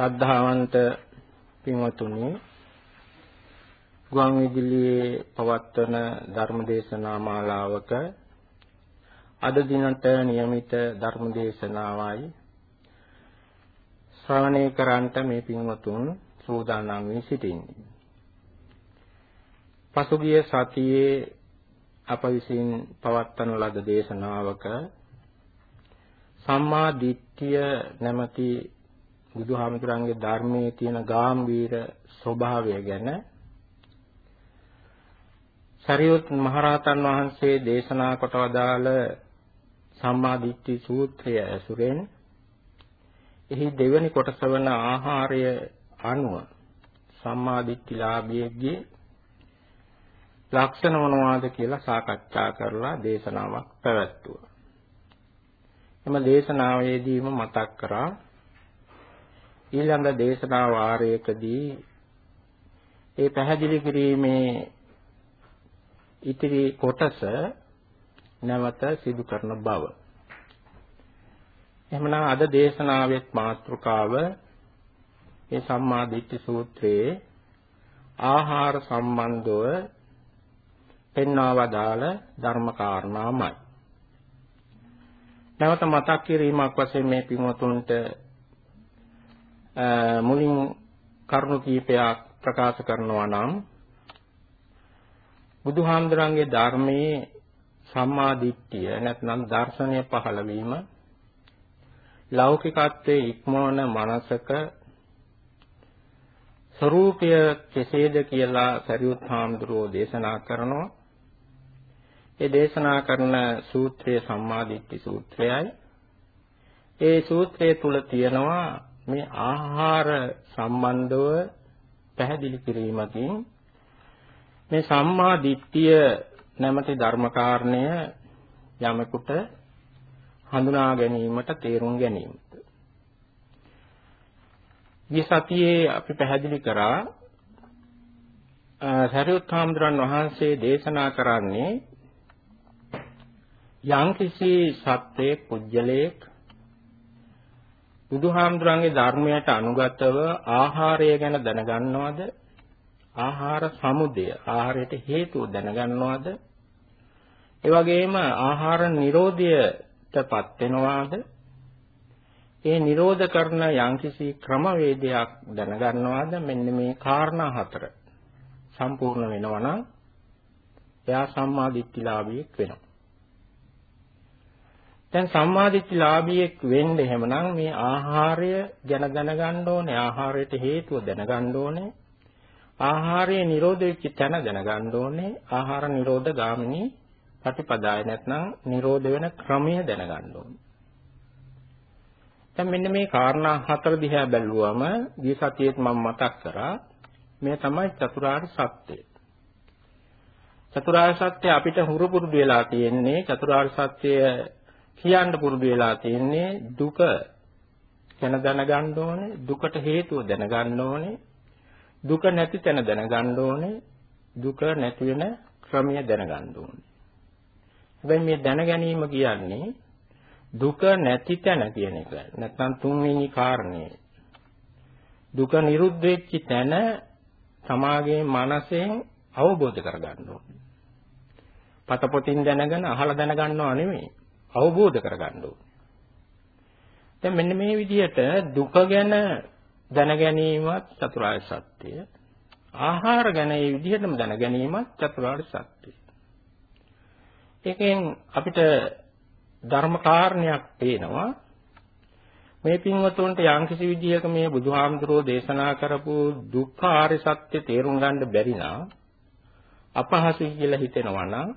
ශ්‍රද්ධාවන්ත පින්වතුනි ගුවන් විදුලියේ පවත්වන ධර්මදේශනා මාලාවක අද දිනට નિયમિત ධර්මදේශනාවයි ශ්‍රවණය කරන්ට මේ පින්වතුන් සූදානම් වී සිටින්නේ. පසුගිය සතියේ අප විසින් පවත්වන ලද දේශනාවක සම්මා දිට්ඨිය නැමැති බුදුහාමුදුරන්ගේ ධර්මයේ තියෙන ගාම්භීර ස්වභාවය ගැන සරියුත් මහරහතන් වහන්සේ දේශනා කොට වදාළ සම්මා දිට්ඨි සූත්‍රය ඇසුරෙන් එහි දෙවැනි කොටස වන ආහාරය අනුව සම්මා දිට්ඨිලාභියෙක්ගේ ලක්ෂණ මොනවාද කියලා සාකච්ඡා කරලා දේශනාවක් පැවැත්තුවා. එම දේශනාවේදීම මතක් කරා ඊළඟ දේශනා වාරයකදී ඒ පැහැදිලි කිරීමේ ඉතිරි කොටස නැවත සිදු කරන බව. එහෙමනම් අද දේශනාවේ මාතෘකාව ඒ සම්මා දිට්ඨි සූත්‍රයේ ආහාර සම්බන්ධව පෙන්වවදාළ ධර්ම කාරණාමයි. නැවත මතක් කිරීමක් වශයෙන් මේ පින්වතුන්ට මුලින් කරුණු කීපයක් ප්‍රකාශ කරනවා නම් බුදුහාමුදුරන්ගේ ධර්මයේ සම්මා දිට්ඨිය නැත්නම් දර්ශනය පහළ වීම ලෞකිකත්වයේ ඉක්මවන මනසක ස්වરૂපය කෙසේද කියලා සරියුත් හාමුදුරුවෝ දේශනා කරනවා. ඒ දේශනා කරන සූත්‍රය සම්මා දිට්ඨි සූත්‍රයයි. ඒ සූත්‍රය තුල තියෙනවා මේ ආහාර සම්බන්ධව පැහැදිලි කිරීමකින් මේ සම්මා දිට්ඨිය නැමැති ධර්මකාරණය යමෙකුට හඳුනා ගැනීමට තේරුම් ගැනීමට. මේ සතියේ අපි පැහැදිලි කරා සරියුත් හාමුදුරන් වහන්සේ දේශනා කරන්නේ යම්කිසි සත්වයේ කුජලයක් බුදුහාමුදුරන්ගේ ධර්මයට අනුගතව ආහාරය ගැන දැනගන්නවද? ආහාර සමුදය ආහාරයට හේතුව දැනගන්නවද? ඒ වගේම ආහාර නිරෝධයටපත් වෙනවාද? ඒ නිරෝධ කරන යම්කිසි ක්‍රමවේදයක් දැනගන්නවාද? මෙන්න මේ කාරණා හතර සම්පූර්ණ වෙනවා නම් එයා සම්මා දිට්ඨිලාභියෙක් වෙනවා. දැන් සම්මාදිට්ඨිලාභියෙක් වෙන්න එහෙමනම් මේ ආහාරය ගැන දැනගන්න ඕනේ ආහාරයට හේතුව දැනගන්න ඕනේ. ආහාරයේ නිරෝධ වෙච්ච තැන දැනගන්න ඕනේ. ආහාර නිරෝධ ගාමිනී ප්‍රතිපදාය නැත්නම් නිරෝධ වෙන ක්‍රමය දැනගන්න ඕනේ. දැන් මෙන්න මේ කාරණා හතර දිහා බැලුවම ගිය සතියේත් මම මතක් කරා මේ තමයි චතුරාර්ය සත්‍යය. චතුරාර්ය සත්‍ය අපිට හුරු පුරුදු වෙලා තියෙන්නේ චතුරාර්ය සත්‍යය කියන්න පුරුදු වෙලා තියෙන්නේ දුක ගැන දැනගන්න ඕනේ දුකට හේතුව දැනගන්න ඕනේ දුක නැති තැන දැනගන්න ඕනේ දුක නැති වෙන ක්‍රමය දැනගන්න ඕනේ. හැබැයි මේ දැන ගැනීම කියන්නේ දුක නැති තැන කියන එක. නැත්නම් තුන්වෙනි කාරණය දුක නිරුද්ධ වෙච්ච තැන සමාගයේ මනසෙන් අවබෝධ කරගන්න ඕනේ. පතපොතින් දැනගෙන අහලා දැනගන්නව නෙමෙයි. අවබෝධ කරගන්න ඕනේ. දැන් මෙන්න මේ විදිහට දුක ගැන දැන ගැනීමත් චතුරාර්ය සත්‍යය. ආහාර ගැන මේ විදිහටම දැන ගැනීමත් චතුරාර්ය සත්‍යය. ඒකෙන් අපිට ධර්ම කාරණයක් පේනවා. මේ පින්වතුන්ට යම්කිසි විදිහක මේ බුදුහාමුදුරෝ දේශනා කරපු දුක්ඛ ආර්ය සත්‍ය තේරුම් ගන්න බැරි නම් අපහසුයි කියලා හිතෙනවා නම්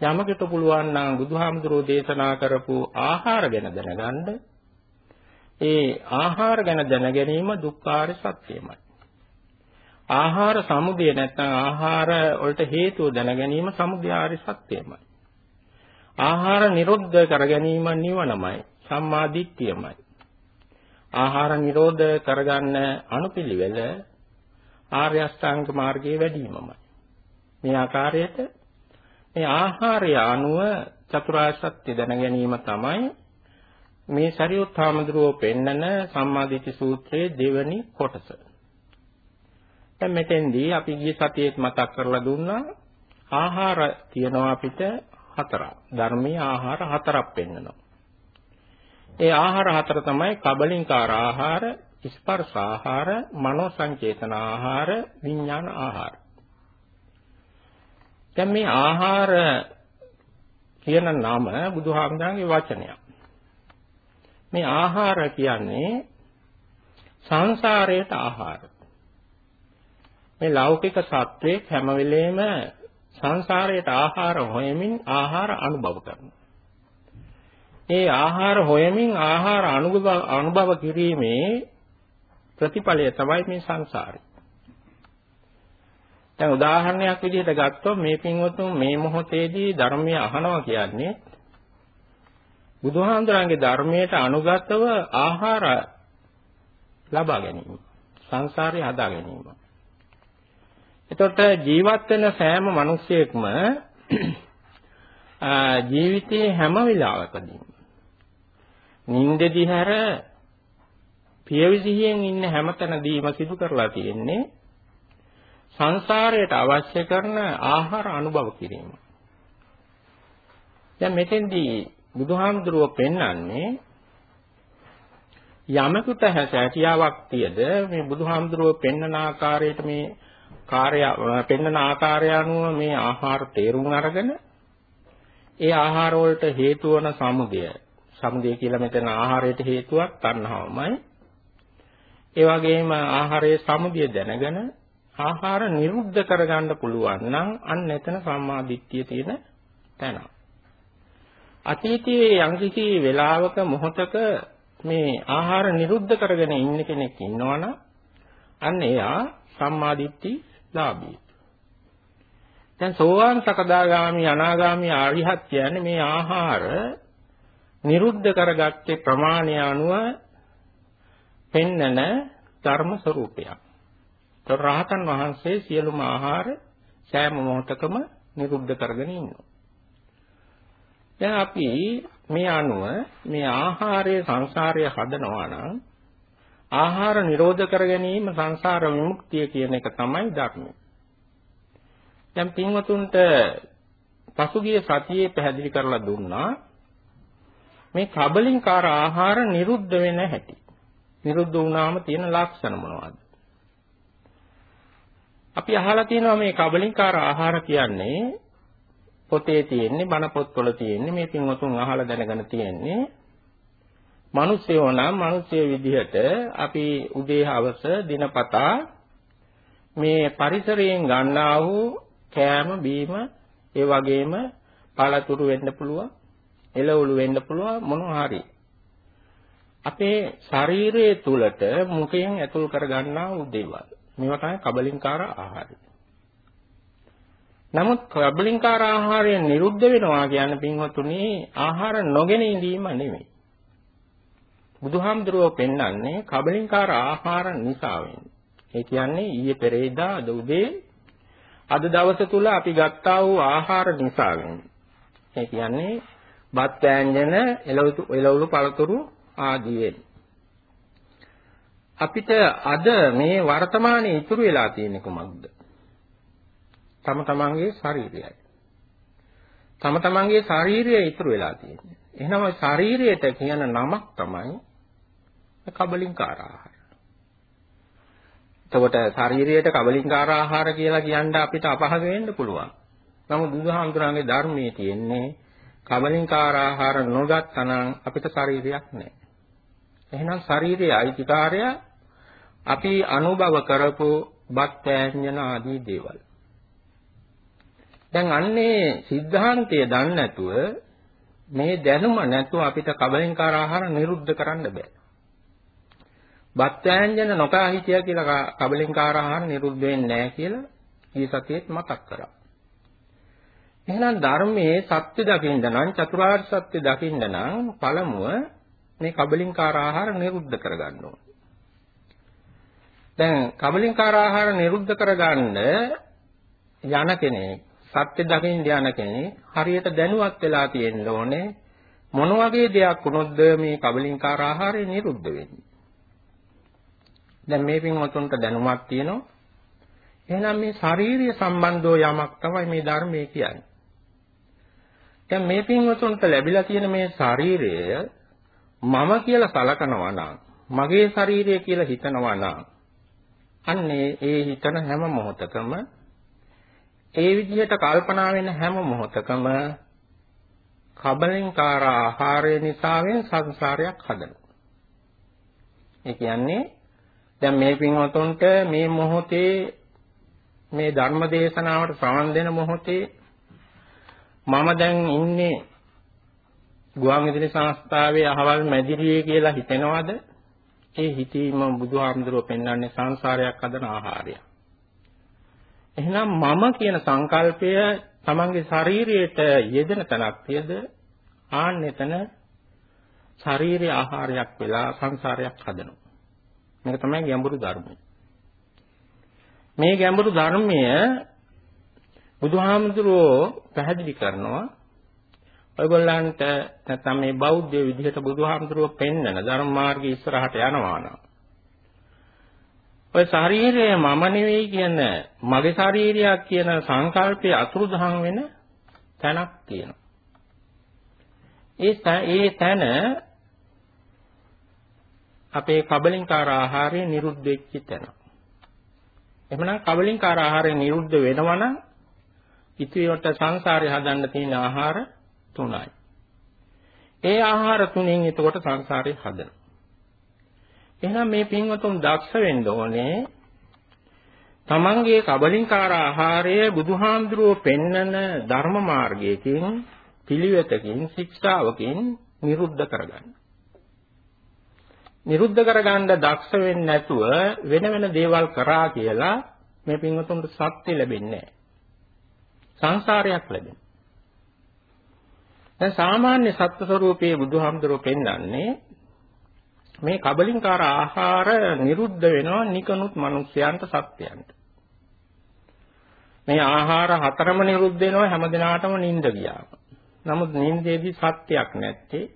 යමකට පුළුවන් නම් බුදුහාමුදුරෝ දේශනා කරපු ආහාර ගැන දැනගන්න ඒ ආහාර ගැන දැන ගැනීම දුක්ඛාර සත්‍යමයි. ආහාර සමුදය නැත්නම් ආහාර වලට හේතුව දැන ගැනීම සමුදයාරි සත්‍යමයි. ආහාර නිරෝධ කර ගැනීම නිවනමයි සම්මා දිට්ඨියමයි. ආහාර නිරෝධ කරගන්න අනුපිළිවෙල ආර්ය අෂ්ටාංග මාර්ගයේ වැඩිමමයි. මේ ආකාරයට මේ ආහාරය අනුව චතුරාර්ය සත්‍ය දැන ගැනීම තමයි මේ සරියුත් හාමුදුරුවෝ පෙන්නන සම්මාදිට්ඨි සූත්‍රයේ දෙවැනි කොටස. දැන් මෙතෙන්දී අපි ගිය සතියේත් මතක් කරලා දුන්නා ආහාර තියනවා අපිට හතරක්. ධර්මීය ආහාර හතරක් පෙන්නනවා. ඒ ආහාර හතර තමයි කබලින්කාර ආහාර, ස්පර්ශ ආහාර, මනෝ සංචේතන ආහාර, විඥාන ආහාර. දැන් මේ ආහාර කියන නම බුදුහාමුදුරන්ගේ වචනයක්. මේ ආහාර කියන්නේ සංසාරයට ආහාර. මේ ලෞකික සත්වයේ හැම වෙලේම සංසාරයට ආහාර හොයමින් ආහාර අනුභව කරනවා. ඒ ආහාර හොයමින් ආහාර අනුභව අනුභව කිරීමේ ප්‍රතිඵලය තමයි මේ සංසාරය. දැන් උදාහරණයක් විදිහට ගත්තොත් මේ පින්වතුන් මේ මොහොතේදී ධර්මය අහනවා කියන්නේ බුදුහාමුදුරන්ගේ ධර්මයට අනුගතව ආහාර ලබා ගැනීම. සංසාරය හදා ගැනීම. එතකොට ජීවත් වෙන සෑම මිනිසෙක්ම ජීවිතයේ හැම වෙලාවකදීම නින්දෙදි හැර පියවිසියෙන් ඉන්න හැමතැනදීම සිදු කරලා තියෙන්නේ සංසාරයට අවශ්‍ය කරන ආහාර අනුභව කිරීම. දැන් මෙතෙන්දී බුදුහාමුදුරුව පෙන්වන්නේ යමකට හැකියාවක් තියද මේ බුදුහාමුදුරුව පෙන්වන ආකාරයට මේ කාර්ය පෙන්වන ආකාරය අනුව මේ ආහාර තේරුම් අරගෙන ඒ ආහාර වලට හේතු වන සමුදය සමුදය කියලා මෙතන ආහාරයට හේතුවක් තණ්හාවමයි ඒ වගේම ආහාරයේ සමුදය දැනගෙන ආහාර නිරුද්ධ කරගන්න පුළුවන් නම් අන්න එතන සම්මා දිට්ඨිය තියෙන තැන. අතීතයේ යම්කිසි වෙලාවක මොහතක මේ ආහාර නිරුද්ධ කරගෙන ඉන්න කෙනෙක් ඉන්නවනම් අන්න එයා සම්මා දිට්ඨි ලාභී. දැන් සෝවාන් සකදාගාමි අනාගාමි ආරිහත් කියන්නේ මේ ආහාර නිරුද්ධ කරගත්තේ ප්‍රමාණය අනුව පෙන්නන ධර්ම ස්වરૂපයක්. රහතන් වහන්සේ සියලුම ආහාර සෑම මොහොතකම නිරුද්ධ කරගෙන ඉන්නවා. දැන් අපි මේ අනුව මේ ආහාරයේ සංසාරය හදනවා නම් ආහාර නිරෝධ කර ගැනීම සංසාර විමුක්තිය කියන එක තමයි ධර්මය. දැන් පින්වතුන්ට පසුගිය සතියේ පැහැදිලි කරලා දුන්නා මේ කබලින්කාර ආහාර නිරුද්ධ වෙන හැටි. නිරුද්ධ වුණාම තියෙන ලක්ෂණ මොනවද? අපි අහලා තියෙනවා මේ කබලින්කාර ආහාර කියන්නේ පොතේ තියෙන්නේ බණ පොත්වල තියෙන්නේ මේ පින්වතුන් අහලා දැනගෙන තියෙන්නේ. මිනිස්සයෝ නම් මිනිස්සය විදිහට අපි උදේ හවස දිනපතා මේ පරිසරයෙන් ගන්නා වූ කෑම බීම ඒ වගේම පළතුරු වෙන්න පුළුවන් එළවලු වෙන්න පුළුවන් මොනවා හරි. අපේ ශරීරයේ තුලට මුඛයෙන් ඇතුල් කර ගන්නා වූ දේවල්. මේවා තමයි කබලින්කාර ආහාරය. නමුත් කබලින්කාර ආහාරය නිරුද්ධ වෙනවා කියන්නේ පින්වතුනි ආහාර නොගෙන ඉඳීම නෙමෙයි. බුදුහාමුදුරුවෝ පෙන්වන්නේ කබලින්කාර ආහාර නිසා වෙන්නේ. ඒ කියන්නේ ඊයේ පෙරේදා අද උදේ අද දවස තුල අපි ගත්තා වූ ආහාර නිසා වෙන්නේ. ඒ කියන්නේ බත් වෑංජන එළවලු පළතුරු ආදී වෙන්නේ. අපිට අද මේ වර්තමානයේ ඉතුරු වෙලා තියෙන්නේ කොමක්ද? තම තමන්ගේ ශරීරයයි. තම තමන්ගේ ශරීරය ඉතුරු වෙලා තියෙන්නේ. එහෙනම් ශරීරයට කියන නමක් තමයි කබලින්කාර ආහාර. එතකොට ශරීරයට කබලින්කාර ආහාර කියලා කියන්න අපිට අපහසු වෙන්න පුළුවන්. නමුත් බුදුහාමුදුරන්ගේ ධර්මයේ තියෙන්නේ කබලින්කාර ආහාර නොගත්තනම් අපිට ශරීරයක් නැහැ. එහෙනම් ශරීරයේ අයිතිකාරය අපි අනුභව කරපු බත් පෑඤ්ඤන ආදී දේවල්. දැන් අන්නේ සිද්ධාන්තය දන්නේ නැතුව මේ දැනුම නැතුව අපිට කබලින්කාර ආහාර නිරුද්ධ කරන්න බෑ. බත් වෑංජන නොකා හිටියා කියලා කබලින්කාර ආහාර නිරුද්ධ වෙන්නේ නැහැ කියලා ඊ සතියේත් මතක් කරා. එහෙනම් ධර්මයේ සත්‍ය දකින්න නම් චතුරාර්ය සත්‍ය දකින්න නම් පළමුව මේ කබලින්කාර ආහාර නිරුද්ධ කරගන්න ඕනේ. දැන් කබලින්කාර ආහාර නිරුද්ධ කරගන්න යන කෙනෙක් සත්‍ය දකින්න යන කෙනෙක් හරියට දැනුවත් වෙලා තියෙන්න ඕනේ මොන වගේ දෙයක් වුණොත්ද මේ කබලින්කාර ආහාරය නිරුද්ධ වෙන්නේ? දැන් මේ පින්වතුන්ට දැනුමක් තියෙනවා. එහෙනම් මේ ශාරීරිය සම්බන්ධව යමක් තමයි මේ ධර්මයේ කියන්නේ. දැන් මේ පින්වතුන්ට ලැබිලා තියෙන මේ ශරීරය මම කියලා සලකනවා නම් මගේ ශරීරය කියලා හිතනවා නම් අන්නේ ඒ හිතන හැම මොහොතකම ඒ විදිහට කල්පනා වෙන හැම මොහොතකම කබලින්කාර ආහාරය නිසාවෙන් සංසාරයක් හදනවා. ඒ කියන්නේ දැන් මේ පින්වතුන්ට මේ මොහොතේ මේ ධර්ම දේශනාවට සමන් දෙන මොහොතේ මම දැන් ඉන්නේ ගුවන් විදුලි සංස්ථාවේ අහවල් මැදිරියේ කියලා හිතෙනවද? ඒ හිතීම බුදුහාමුදුරුව පෙන්වන්නේ සංසාරයක් හදන ආහාරය. එහෙනම් මම කියන සංකල්පය තමන්ගේ ශරීරයට යෙදෙන තැනක්ද ආන්න එතන ශාරීරික ආහාරයක් වෙලා සංසාරයක් හදනවා. මේක තමයි ගැඹුරු ධර්මය. මේ ගැඹුරු ධර්මය බුදුහාමුදුරුවෝ පැහැදිලි කරනවා ඔයගොල්ලන්ට නැත්නම් මේ බෞද්ධ විදිහට බුදුහාමුදුරුවෝ පෙන්වන ධර්ම මාර්ගයේ ඉස්සරහට යනවා නම් ඔය ශරීරය මම නෙවෙයි කියන මගේ ශරීරයක් කියන සංකල්පයේ අතුරුදහන් වෙන තැනක් තියෙනවා. ඒ ඒ තැන අපේ කබලින්කාර ආහාරය නිරුද්ධ වෙච්ච තැන. එහෙමනම් කබලින්කාර ආහාරය නිරුද්ධ වෙනවා නම් ඉතිරියට සංසාරේ හදන්න තියෙන ආහාර තුනයි. ඒ ආහාර තුනෙන් එතකොට සංසාරේ හදන. එහෙනම් මේ පින්වතුන් දක්ෂ වෙන්න ඕනේ තමන්ගේ කබලින්කාර ආහාරය බුදුහාමුදුරුව පෙන්නන ධර්ම මාර්ගයකින් පිළිවෙතකින් ශික්ෂාවකින් නිරුද්ධ කරගන්න. නිරුද්ධ කරගන්න දක්ෂ වෙන්නේ නැතුව වෙන වෙන දේවල් කරා කියලා මේ පින්වතුන්ට සත්‍ය ලැබෙන්නේ නැහැ. සංසාරයක් ලැබෙන. දැන් සාමාන්‍ය සත්‍ය ස්වરૂපයේ බුදුහාමුදුරුවෝ පෙන්වන්නේ මේ කබලින්කාර ආහාර නිරුද්ධ වෙනවා නිකනුත් මිනිස්යන්ට සත්‍යයන්ට. මේ ආහාර හතරම නිරුද්ධ වෙනවා හැමදිනාටම නිින්ද ගියාම. නමුත් නිින්දේදී සත්‍යයක් නැත්තේ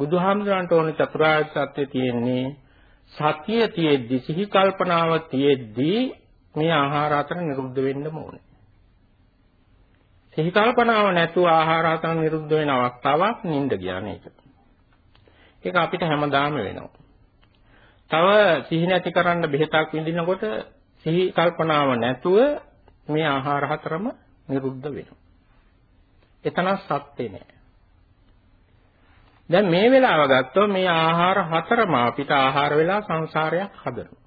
බුදුහාමුදුරන්ට ඕන චතුරාර්ය සත්‍ය තියෙන්නේ සතිය තියෙද්දි සිහි කල්පනාව තියෙද්දි මේ ආහාර හතර නිරුද්ධ වෙන්න ඕනේ. සිහි කල්පනාව නැතුව ආහාර හතර නිරුද්ධ වෙන අවස්ථාවක් නිින්ද ගියා නේද? ඒක අපිට හැමදාම වෙනවා. තව සිහි නැති කරන්න බෙහෙතක් විඳිනකොට සිහි කල්පනාව නැතුව මේ ආහාර හතරම නිරුද්ධ වෙනවා. එතන සත්‍ය නෑ. දැන් මේ වෙලාව ගත්තොත් මේ ආහාර හතරම අපිට ආහාර වෙලා සංසාරයක් හදනවා.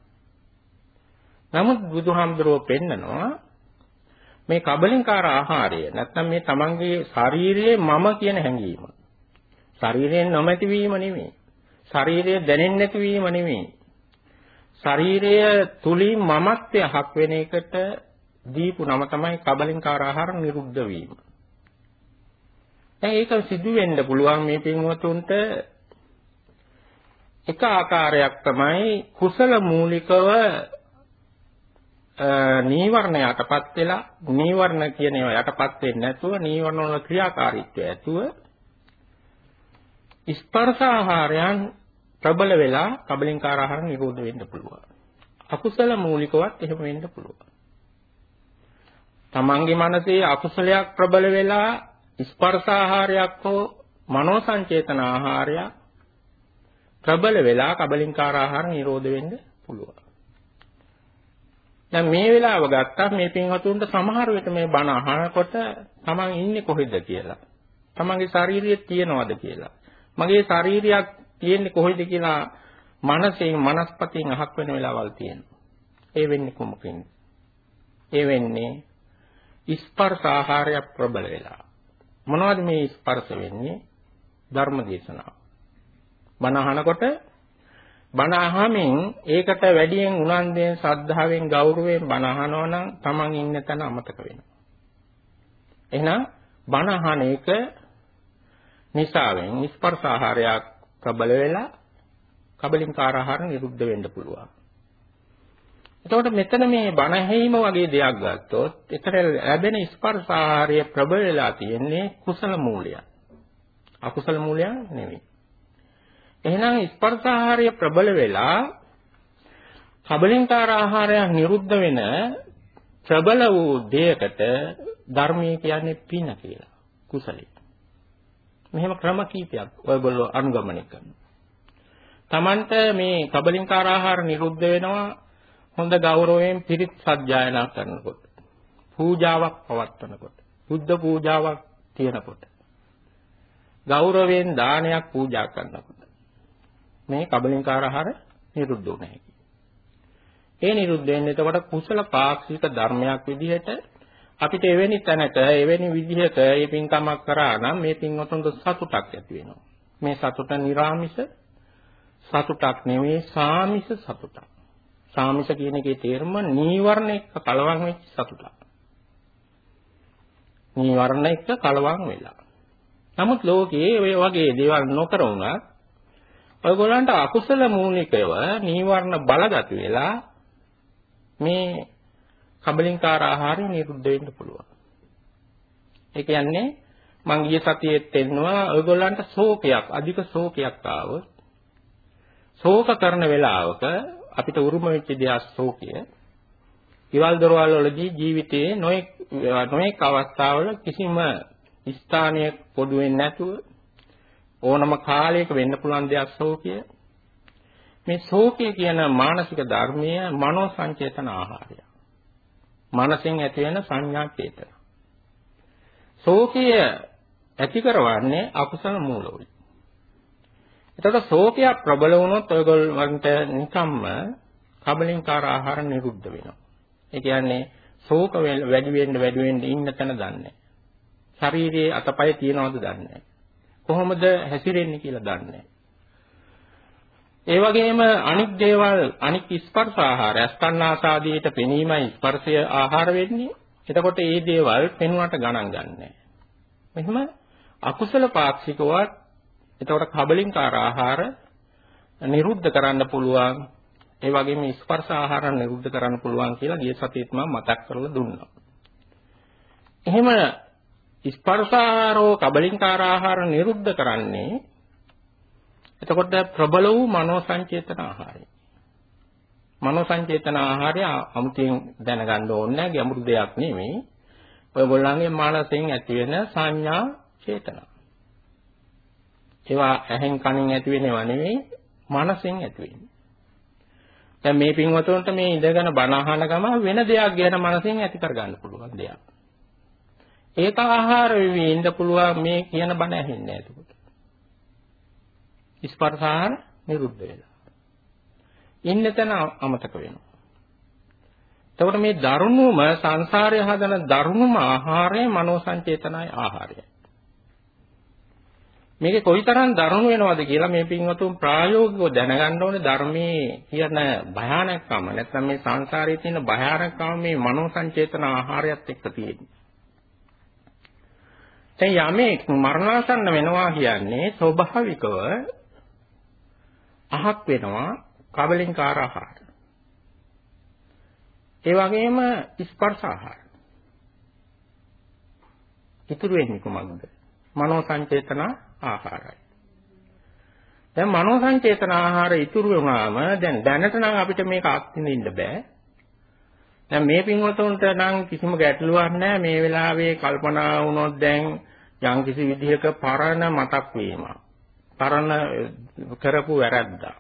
නමුත් බුදුහාමුදුරුවෝ පෙන්නනවා මේ කබලින්කාර ආහාරය නැත්නම් මේ තමන්ගේ ශාරීරියේ මම කියන හැඟීම ශරීරයෙන් නොමැති වීම නෙමෙයි. ශරීරය දැනෙන්නේ නැති වීම නෙමෙයි. ශරීරය තුලින් මමත්වය හක් වෙන එකට දීපු නම තමයි කබලින්කාර ආහාර නිරුද්ධ වීම. දැන් ඒක සිදු වෙන්න පුළුවන් මේ පින්වතුන්ට එක ආකාරයක් තමයි කුසල මූලිකව නීවරණ යටපත් වෙලා නීවරණ කියන ඒවා යටපත් වෙන්නේ නැතුව නීවරණ වල ක්‍රියාකාරීත්වය ඇතුව ස්පර්ශ ආහාරයන් ප්‍රබල වෙලා කබලින්කාර ආහාර නිරෝධ වෙන්න පුළුවන්. අකුසල මූලිකවත් එහෙම වෙන්න පුළුවන්. තමන්ගේ මනසේ අකුසලයක් ප්‍රබල වෙලා ස්පර්ශ ආහාරයක් හෝ මනෝ සංචේතන ආහාරයක් ප්‍රබල වෙලා කබලින්කාර ආහාර නිරෝධ වෙන්න පුළුවන්. දැන් මේ වෙලාව ගත්තා මේ පින්වතුන්ට සමහර විට මේ බණ අහනකොට තමන් ඉන්නේ කොහෙද කියලා. තමන්ගේ ශාරීරියේ තියනවද කියලා. මගේ ශරීරයක් තියෙන්නේ කොහෙද කියලා මනසෙන් මනස්පතියෙන් අහක් වෙන වෙලාවල් තියෙනවා. ඒ වෙන්නේ කොමකින්ද? ඒ වෙන්නේ ස්පර්ශ ආහාරය ප්‍රබල වෙලා. මොනවද මේ ස්පර්ශ වෙන්නේ? ධර්ම දේශනාව. බණ අහනකොට බණ අහමින් ඒකට වැඩියෙන් උනන්දුවෙන් ශ්‍රද්ධාවෙන් ගෞරවයෙන් බණ අහනවා නම් Taman ඉන්න තැන අමතක වෙනවා. එහෙනම් බණ අහන එක නිසාවෙන් ස්පර්ශ ආහාරයක් ප්‍රබල වෙලා කබලින්කාර ආහාර නිරුද්ධ වෙන්න පුළුවන්. එතකොට මෙතන මේ බණ ඇහිීම වගේ දෙයක් ගත්තොත් එතන ලැබෙන ස්පර්ශ ආහාරය ප්‍රබල වෙලා තියෙන්නේ කුසල මූලයක්. අකුසල මූලයක් නෙවෙයි. එහෙනම් ස්පර්ශ ආහාරය ප්‍රබල වෙලා කබලින්කාර ආහාරයක් නිරුද්ධ වෙන ප්‍රබල වූ දෙයකට ධර්මයේ කියන්නේ පින කියලා. කුසලයි. මෙහෙම ක්‍රම කීපයක් ඔයගොල්ලෝ අනුගමනය කරනවා. Tamanට මේ කබලින්කාර ආහාර නිරුද්ධ වෙනවා හොඳ ගෞරවයෙන් පිරිත් සජ්ජායනා කරනකොට. පූජාවක් පවත්වනකොට. බුද්ධ පූජාවක් තියනකොට. ගෞරවයෙන් දානයක් පූජා කරනකොට. මේ කබලින්කාර ආහාර නිරුද්ධ වෙන්නේ. ඒ නිරුද්ධ වෙන්නේ එතකොට කුසල පාක්ෂික ධර්මයක් විදිහට අපිට එවැනි තැනක එවැනි විදිහක මේ පින්කමක් කරා නම් මේ පින්වතුන්ට සතුටක් ඇති වෙනවා. මේ සතුට නිර්ාමිෂ සතුටක් නෙවෙයි සාමිෂ සතුටක්. සාමිෂ කියන එකේ තේරුම නීවරණ එක්ක කලවම් වෙච්ච සතුටක්. නීවරණ එක්ක කලවම් වෙලා. නමුත් ලෝකයේ ඔය වගේ දේවල් නොකර වුණත් ඔයගොල්ලන්ට අකුසල මූලිකව නීවරණ බලගත් වෙලා මේ කබලින්කාර ආහාරය නිරුද්ධ වෙන්න පුළුවන්. ඒ කියන්නේ මං ගිය සතියේත් එන්නවා ඔයගොල්ලන්ට ශෝකයක් අධික ශෝකයක් ආව. ශෝක කරන වෙලාවක අපිට උරුම වෙච්ච දෙයක් ශෝකය. ඊවල් දරවල් වලදී ජීවිතයේ නොඑක් නොඑක් අවස්ථාවල කිසිම ස්ථානයක් පොදු වෙන්නේ නැතුව ඕනම කාලයක වෙන්න පුළුවන් දෙයක් ශෝකය. මේ ශෝකය කියන මානසික ධර්මය මනෝ සංචේතන ආහාරය. මනසෙන් ඇති වෙන සංඥා චේතන. ශෝකය ඇති කරවන්නේ අකුසල මූලවලයි. එතකොට ශෝකය ප්‍රබල වුණොත් ඔයගොල්ලන්ට නිකම්ම කබලින්කාර ආහාර නිරුද්ධ වෙනවා. ඒ කියන්නේ ශෝක වැඩි වෙන්න වැඩි වෙන්න ඉන්න තැන දන්නේ ශරීරයේ අතපය තියනවද දන්නේ කොහොමද හැසිරෙන්නේ කියලා දන්නේ ඒ වගේම අනික් දේවල් අනික් ස්පර්ශ ආහාර අස්කන්නාසාදීට පෙනීමයි ස්පර්ශය ආහාර වෙන්නේ. එතකොට මේ දේවල් පෙනුනට ගණන් ගන්නෑ. මෙහෙම අකුසල පාක්ෂිකවත් එතකොට කබලින්කාර ආහාර නිරුද්ධ කරන්න පුළුවන්. ඒ වගේම ස්පර්ශ ආහාර නිරුද්ධ කරන්න පුළුවන් කියලා ගිය සතියේත් මම මතක් කරලා දුන්නා. එහෙම ස්පර්ශ ආහාරෝ කබලින්කාර ආහාර නිරුද්ධ කරන්නේ එතකොට ප්‍රබල වූ මනෝ සංචේතන ආහාරය. මනෝ සංචේතන ආහාරය අමුතියෙන් දැනගන්න ඕනේ නැහැ ගැඹුරු දෙයක් නෙමෙයි. ඔයගොල්ලන්ගේ මානසයෙන් ඇති වෙන සංඥා චේතනා. ඒවා ඇහෙන් කනින් ඇති වෙනව නෙමෙයි මනසෙන් ඇති වෙන්නේ. දැන් මේ පින්වතුන්ට මේ ඉඳගෙන බණ අහන ගම වෙන දෙයක් ගැන මනසෙන් ඇති කරගන්න පුළුවන් දෙයක්. ඒක ආහාර වෙවි ඉන්න පුළුවන් මේ කියන බණ ඇහෙන්නේ නැහැ ස්පර්ශාහාර නිරුද්ධ වෙලා. ඉන්න තැන අමතක වෙනවා. එතකොට මේ දරුණුම සංසාරය හදන දරුණුම ආහාරය මනෝ සංචේතනයි ආහාරය. මේකේ කොයිතරම් දරුණු වෙනවද කියලා මේ පින්වතුන් ප්‍රායෝගිකව දැනගන්න ඕනේ ධර්මයේ කියන භයානකම නැත්නම් මේ සංසාරයේ තියෙන භයානකම මේ මනෝ සංචේතන ආහාරයත් එක්ක තියෙන්නේ. දැන් යමෙක් මරණාසන්න වෙනවා කියන්නේ ස්වභාවිකව අහක් වෙනවා කබලින්කාර ආහාර. ඒ වගේම ස්පර්ශ ආහාර. ඉතුරු වෙන්නේ කොහොමද? මනෝ සංචේතන ආහාරයි. දැන් මනෝ සංචේතන ආහාර ඉතුරු වුණාම දැන් දැනට නම් අපිට මේක අත්විඳින්න බෑ. දැන් මේ පින්වතුන්ට නම් කිසිම ගැටලුවක් නැහැ මේ වෙලාවේ කල්පනා වුණොත් දැන් යම්කිසි විදිහක පරණ මතක් වීමක්. පරණ කරපු වැරද්දා.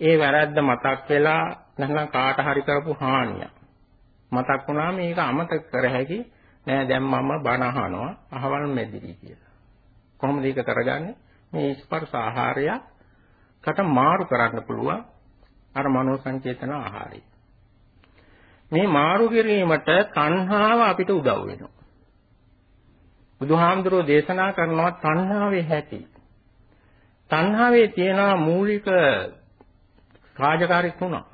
ඒ වැරද්ද මතක් වෙලා නැත්නම් කාට හරි කරපු හානිය. මතක් වුණා මේක අමතක කර හැකි නෑ දැන් මම බණ අහනවා අහවල් මෙදිරි කියලා. කොහොමද ඒක කරගන්නේ? මේ ස්පර්ශ ආහාරයකට මාරු කරන්න පුළුවන් අර මනෝ සංචේතන ආහාරය. මේ මාරු කිරීමට තණ්හාව අපිට උදව් වෙනවා. බුදුහාමුදුරෝ දේශනා කරනවා තණ්හාවේ හැටි. තණ්හාවේ තියෙන මූලික රාජකාරී තුනක්.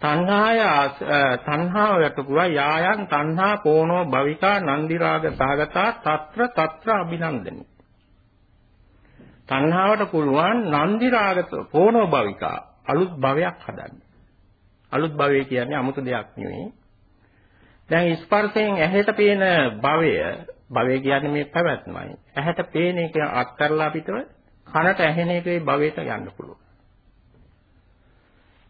තණ්හාය තණ්හාවට පුරා යායන් තණ්හා කෝණෝ භවිකා නන්දි රාග සාගතා తත්‍ර తත්‍ර අභිනන්දනි. තණ්හාවට පුළුවන් නන්දි රාග කෝණෝ භවිකා අලුත් භවයක් හදන්න. අලුත් භවය කියන්නේ 아무ත දෙයක් නෙවෙයි. දැන් ස්පර්ශයෙන් ඇහෙට පේන භවය භවය කියන්නේ මේ පැවැත්මයි. ඇහැට පේන එක අත්කරලා අපිට කනට ඇහෙන එකේ භවයට යන්න පුළුවන්.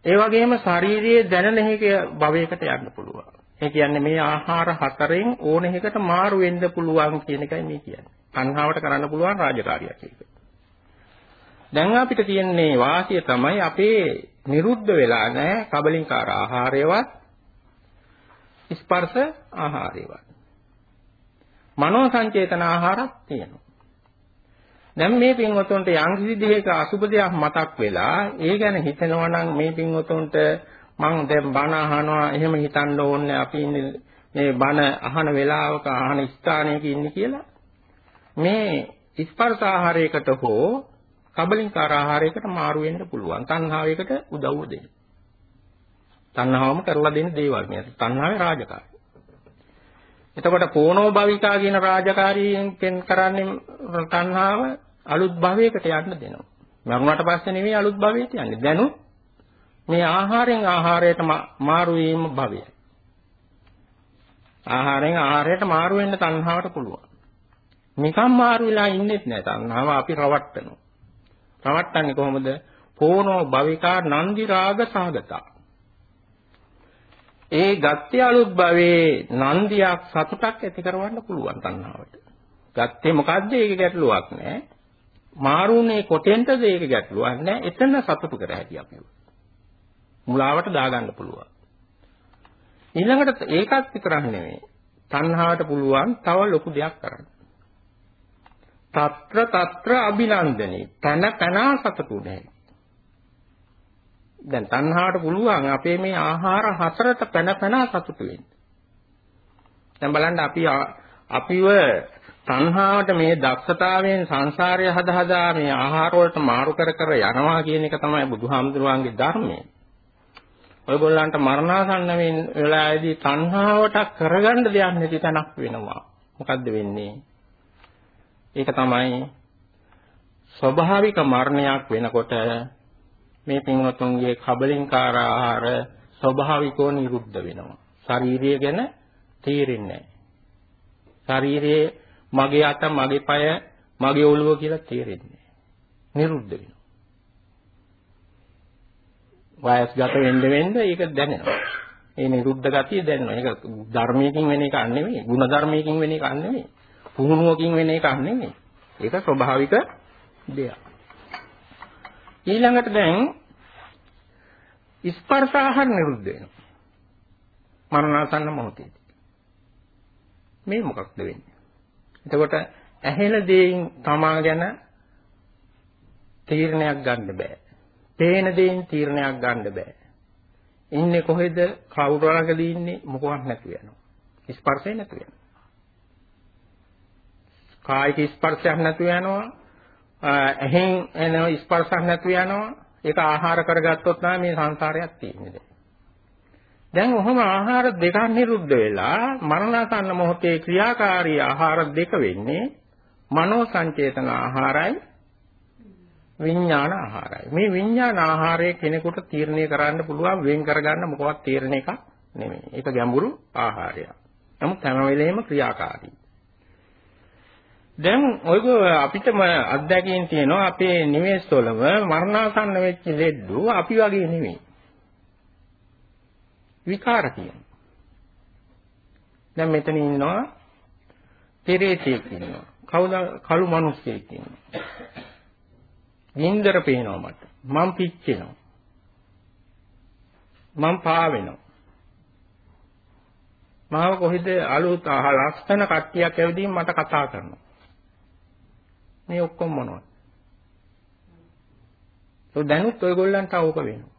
ඒ වගේම ශාරීරියේ දැනෙන එක භවයකට යන්න පුළුවන්. ඒ කියන්නේ මේ ආහාර හතරෙන් ඕන එකකට මාරු වෙන්න පුළුවන් කියන එකයි මේ කියන්නේ. තණ්හාවට කරන්න පුළුවන් රාජකාරියක් ඒක. දැන් අපිට තියෙන්නේ වාසිය තමයි අපේ නිරුද්ධ වෙලා නැහැ කබලින්කාර ආහාරයවත් ස්පර්ශ ආහාරයවත්. මනෝ සංචේතන ආහාරක් තියෙනවා. දැන් මේ පින්වතුන්ට යම් කිසි දෙයක අසුබ දෙයක් මතක් වෙලා ඒ ගැන හිතනවා නම් මේ පින්වතුන්ට මං දැන් බණ අහනවා එහෙම හිතන්න ඕනේ අපි ඉන්නේ මේ බණ අහන වෙලාවක අහන ස්ථානයක ඉන්නේ කියලා මේ ස්පර්ශ ආහාරයකට හෝ කබලින්කාර ආහාරයකට මාරු වෙන්න පුළුවන් තණ්හාවයකට උදව්ව දෙන්න. තණ්හාවම කරලා දෙන දේවල් මේ තණ්හාවේ රාජකාරී. එතකොට පෝනෝ භවිකා කියන රාජකාරියෙන් කරන්නේ තණ්හාව අලුත් භවයකට යන්න දෙනවා. මරුණාට පස්සේ නෙවෙයි අලුත් භවයට යන්නේ. දැනුත් මේ ආහාරයෙන් ආහාරයට මාරු වීම භවයයි. ආහාරයෙන් ආහාරයට මාරු වෙන්න තණ්හාවට පුළුවන්. නිකම් මාරු වෙලා ඉන්නෙත් නෑ තණ්හාව අපි රවට්ටනවා. රවට්ටන්නේ කොහොමද? පෝනෝ භවිකා නන්දි රාග සාගතා. ඒ ගත්තේ අලුත් භවයේ නන්දියක් සතුටක් ඇති කරවන්න පුළුවන් තණ්හාවට. ගත්තේ මොකද්ද? ඒක ගැටලුවක් නෑ. මාරුනේ කොතෙන්ටද ඒක ගැටලුවක් නෑ. එතන සතුටු කර හැකි අපිව. මුලාවට දාගන්න පුළුවන්. ඊළඟට ඒකත් විතරක් නෙමෙයි. තණ්හාවට පුළුවන් තව ලොකු දෙයක් කරන්න. తත්‍ර తත්‍ර අභිනන්දනේ තන තනා සතුටු නැහැ. දැන් තණ්හාවට පුළුවන් අපේ මේ ආහාර හතරට පැන පැන සතුටු වෙන්න. දැන් බලන්න අපි අපිව තණ්හාවට මේ දක්ෂතාවයෙන් සංසාරය හද හදා මේ ආහාර වලට මාරු කර කර යනවා කියන එක තමයි බුදුහාමුදුරුවන්ගේ ධර්මය. ඔයගොල්ලන්ට මරණාසන්න වෙලාවේදී තණ්හාවට කරගන්න දෙයක් නැති තැනක් වෙනවා. මොකද්ද වෙන්නේ? ඒක තමයි ස්වභාවික මරණයක් වෙනකොට මේ පින්වතුන්ගේ කබලින්කාර ආහාර ස්වභාවිකව නිරුද්ධ වෙනවා. ශාරීරිය ගැන තේරෙන්නේ නැහැ. ශරීරයේ මගේ අත, මගේ පාය, මගේ ඔළුව කියලා තේරෙන්නේ නිරුද්ධ වෙනවා. වයස්ගත වෙන්න වෙන්න ඒක දැනෙනවා. ඒ නිරුද්ධ ගතිය දැනෙනවා. ඒක ධර්මයකින් වෙන එකක් නෙමෙයි, ಗುಣ ධර්මයකින් වෙන එකක් නෙමෙයි. පුහුණුවකින් වෙන එකක් නෙමෙයි. ඒක ස්වභාවික දෙයක්. ඊළඟට දැන් ස්පර්ශ ආහාර නිරුද්ධ වෙනවා. මරණාසන්න මොහොතේදී. මේ මොකක්ද වෙන්නේ? එතකොට ඇහෙන දේෙන් තමා ගැන තීරණයක් ගන්න බෑ. පේන දේෙන් තීරණයක් ගන්න බෑ. ඉන්නේ කොහෙද? කවුරු ළඟද ඉන්නේ? මොකවත් නැතු වෙනවා. ස්පර්ශය නැතු වෙනවා. කායික ස්පර්ශයක් නැතු වෙනවා. ඇහෙන් එන ස්පර්ශයක් නැතු වෙනවා. ඒක ආහාර කරගත්තොත් තමයි මේ සංසාරයක් තියෙන්නේ. දැන් ඔහොම ආහාර දෙකක් නිරුද්ධ වෙලා මරණාසන්න මොහොතේ ක්‍රියාකාරී ආහාර දෙක වෙන්නේ මනෝ සංචේතන ආහාරයි විඥාන ආහාරයි. මේ විඥාන ආහාරය කෙනෙකුට තීරණය කරන්න පුළුවන් වෙන් කරගන්න මොකවත් තීරණ එකක් නෙමෙයි. ඒක ගැඹුරු ආහාරයක්. නමුත් හැම වෙලෙම ක්‍රියාකාරී. දැන් ඔයක අපිටම අත්දැකීම් තියෙනවා අපේ නිවෙස්වලම මරණාසන්න වෙච්ච ලෙඩ්ඩු අපි වගේ නෙමෙයි. විකාර කියනවා. දැන් මෙතන ඉන්නවා පෙරේතෙක් ඉන්නවා. කවුද කළු මිනිස්සෙක් ඉන්නවා. නින්දර පේනවා මට. මං පිච්චෙනවා. මං පාවෙනවා. මාව කොහෙද අලුත් ලස්සන කට්ටියක් ඇවිදින් මට කතා කරනවා. මේ ඔක්කොම මොනවද? ඒ දැනුත් ඔයගොල්ලන්ට අවුක වෙනවා.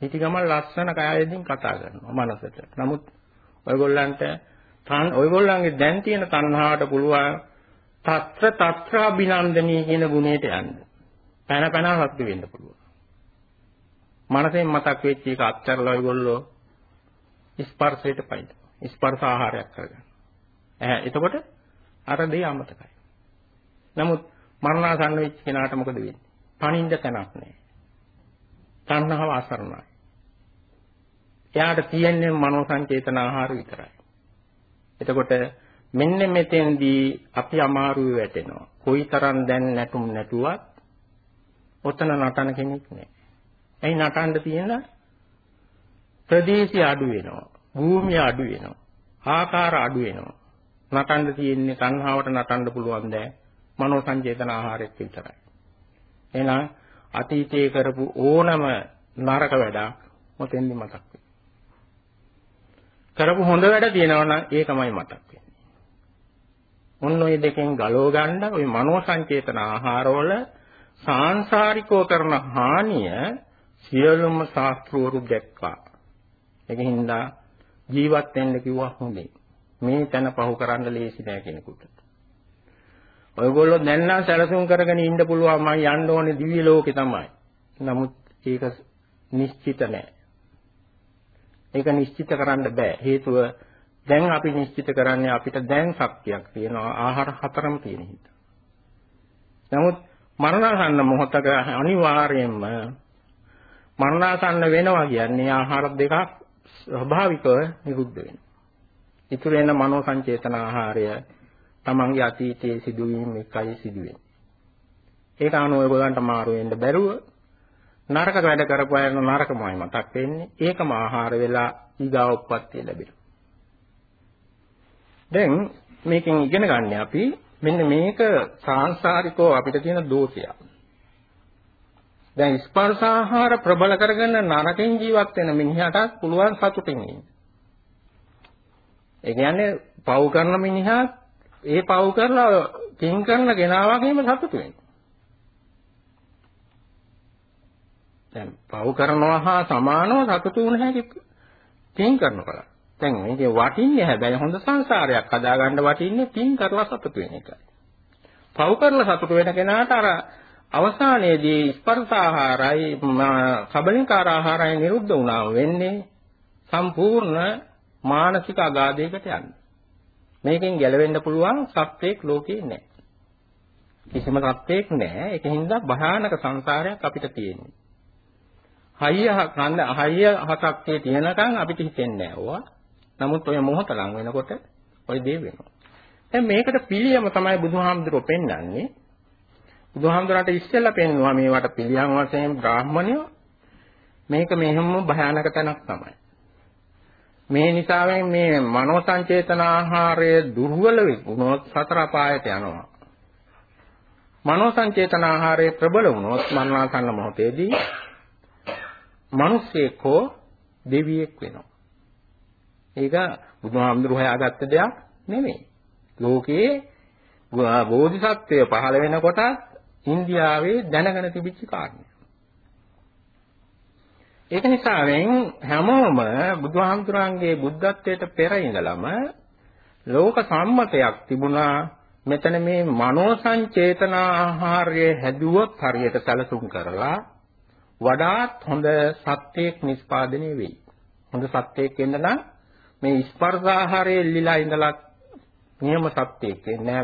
හිටි ගමන් ලස්සන කයයෙන් කතා කරනවා මනසට. නමුත් ඔයගොල්ලන්ට තන් ඔයගොල්ලන්ගේ දැන් තියෙන තණ්හාවට පුළුවන් తත්‍ර తත්‍ර අභිනන්දනී කියන ගුණයට යන්න. පැන පැන හත්තු වෙන්න පුළුවන්. මනසෙන් මතක් වෙච්ච එක අත්හැරලා ඔයගොල්ලෝ ස්පර්ශයට පයින්. ස්පර්ශ ආහාරයක් කරගන්න. ඈ එතකොට අර දෙය අමතකයි. නමුත් මරණාසන්න වෙච්ච කෙනාට මොකද වෙන්නේ? පණින්න තැනක් නැහැ. තණ්හාව අසරණයි. එයාට තියෙන්නේ මනෝ සංචේතන ආහාර විතරයි. එතකොට මෙන්න මෙතෙන්දී අපි අමාරුවේ වැටෙනවා. කොයිතරම් දැන් නැටුම් නැතුවත් ඔතන නටන කෙනෙක් නැහැ. ඇයි නටන්න තියෙන ප්‍රදේශය අඩු වෙනවා. භූමිය අඩු වෙනවා. ආකාර අඩු වෙනවා. නටන්න තියෙන්නේ තණ්හාවට නටන්න පුළුවන් දැන් මනෝ සංජේතන ආහාරයක් විතරයි. එහෙනම් අතීතයේ කරපු ඕනම නරක වැඩක් මොතෙන්දි මතක් වෙනවා. කරපු හොඳ වැඩ තියෙනවා නම් ඒකමයි මතක් වෙන්නේ. ඔන්න ඔය දෙකෙන් ගලව ගන්න ඔය මනෝ සංචේතන ආහාරවල සාංශාරිකව කරන හානිය සියලුම ශාස්ත්‍රවරු දැක්කා. ඒකින්ද ජීවත් වෙන්න කිව්වා හොඳේ. මේ තැන පහු කරන්න ලේසි නෑ කෙනෙකුට. ඔයගොල්ලෝ දැන් නම් සැලසුම් කරගෙන ඉන්න පුළුවන් මම යන්න ඕනේ දිව්‍ය ලෝකේ තමයි. නමුත් ඒක නිශ්චිත නෑ. ඒක නිශ්චිත කරන්න බෑ. හේතුව දැන් අපි නිශ්චිත කරන්නේ අපිට දැන් ශක්තියක් තියෙනවා ආහාර හතරම තියෙන හින්දා. නමුත් මරණාසන්න මොහොතක අනිවාර්යයෙන්ම මරණාසන්න වෙනවා කියන්නේ ආහාර දෙකක් ස්වභාවිකව නිරුද්ධ වෙනවා. ඉතුරු වෙන මනෝ සංචේතන ආහාරය තමන්ගේ අතීතයේ සිදුවීම් එකයි සිදුවෙන්නේ. ඒක අනුව ඔයගොල්ලන්ට මාරු වෙන්න බැරුව නරක වැඩ කරපුවාම නරකමයි මතක් වෙන්නේ. ඒකම ආහාර වෙලා ඊගාව උප්පත්තිය ලැබෙනවා. දැන් මේකෙන් ඉගෙන ගන්න අපි මෙන්න මේක සාංශාරිකව අපිට තියෙන දෝෂයක්. දැන් ස්පර්ශ ආහාර ප්‍රබල කරගෙන නරකින් ජීවත් වෙන මිනිහට පුළුවන් සතුටින් ඉන්න. ඒ කියන්නේ පව් කරන මිනිහා ඒ පව් කරලා කින් කරන කෙනා වගේම සතුටු වෙනවා. දැන් පව් කරනවා හා සමානව සතුටු වුණ හැකි පින් කරනකොට. දැන් මේකේ වටින්නේ හැබැයි හොඳ සංසාරයක් හදාගන්න වටින්නේ පින් කරලා සතුටු වෙන එකයි. පව් කරලා සතුටු වෙන කෙනාට අර අවසානයේදී ස්පර්ශ ආහාරයි කබලින්කාර ආහාරයි නිරුද්ධ වුණා වෙන්නේ සම්පූර්ණ මානසික අගාධයකට යන්නේ. මේකෙන් ගැලවෙන්න පුළුවන් සත්‍යයක් ලෝකේ නැහැ. කිසිම සත්‍යයක් නැහැ. ඒකින්ද භයානක සංසාරයක් අපිට තියෙන්නේ. හයිය කන්ද හයිය හතක් තියෙනකන් අපිට හිතෙන්නේ නැහැ නමුත් ඔය මොහොත ලඟ වෙනකොට ඔය දේ වෙනවා. දැන් මේකට පිළියම තමයි බුදුහාමුදුරුවෝ පෙන්වන්නේ. බුදුහාමුදුරන්ට ඉස්සෙල්ලා පෙන්වුවා මේවට පිළියම් වශයෙන් බ්‍රාහ්මණයෝ මේක මෙහෙම භයානක තැනක් තමයි. මේ නිසාවෙන් මේ මනෝ සංචේතන ආහාරය දුර්වල වුණොත් සතර පායට යනවා. මනෝ සංචේතන ආහාරය ප්‍රබල වුණොත් මරණාසන්න මොහොතේදී මිනිස්සෙක් හෝ දෙවියෙක් වෙනවා. ඒක බුදුහාමුදුරුවෝ හොයාගත්ත දෙයක් නෙමෙයි. ලෝකයේ බෝධිසත්වය පහළ වෙනකොට ඉන්දියාවේ දැනගෙන තිබිච්ච කාරණයක්. ඒක නිසාවෙන් හැමෝම බුදුහාමුදුරන්ගේ බුද්ධත්වයට පෙර ඉඳලම ලෝක සම්මතයක් තිබුණා මෙතන මේ මනෝ සංචේතන ආහාරය හැදුවොත් හරියට සැලසුම් කරලා වඩාත් හොඳ සත්‍යයක් නිස්පාදනය වෙයි. හොඳ සත්‍යයක් වෙන්න නම් මේ ස්පර්ශ ආහාරයේ එල්ලිලා ඉඳලා නියම සත්‍යයක් නෑ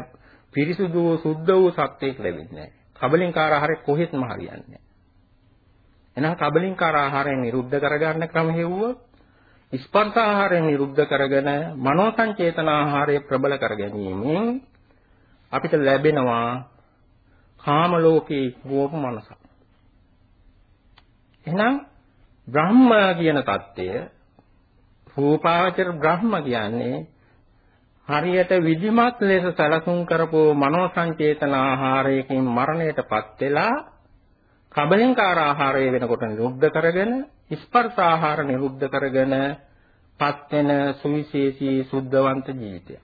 පිරිසුදු සුද්ධ වූ සත්‍යයක් ලැබෙන්නේ නෑ. කබලින්කාර ආහාරය කොහෙත්ම හරියන්නේ නෑ. එහෙනම් කබලින්කාර ආහාරයෙන් නිරුද්ධ කරගන්න ක්‍රම හෙව්වොත් ස්පර්ශ ආහාරයෙන් නිරුද්ධ කරගෙන මනෝ සංචේතන ආහාරය ප්‍රබල කර ගැනීමෙන් අපිට ලැබෙනවා කාම ලෝකේ වූප මනසක්. එහෙනම් බ්‍රහ්ම කියන தත්ත්වය රූපාවචර බ්‍රහ්ම කියන්නේ හරියට විධිමත් ලෙස සැලසුම් කරපු මනෝ සංචේතන ආහාරයකින් මරණයටපත් වෙලා කබලින්කාර ආහාරය වෙනකොට නිරුද්ධ කරගෙන ස්පර්ශ ආහාර නිරුද්ධ කරගෙන පත් වෙන සුවිශේෂී සුද්ධවන්ත ජීවිතය.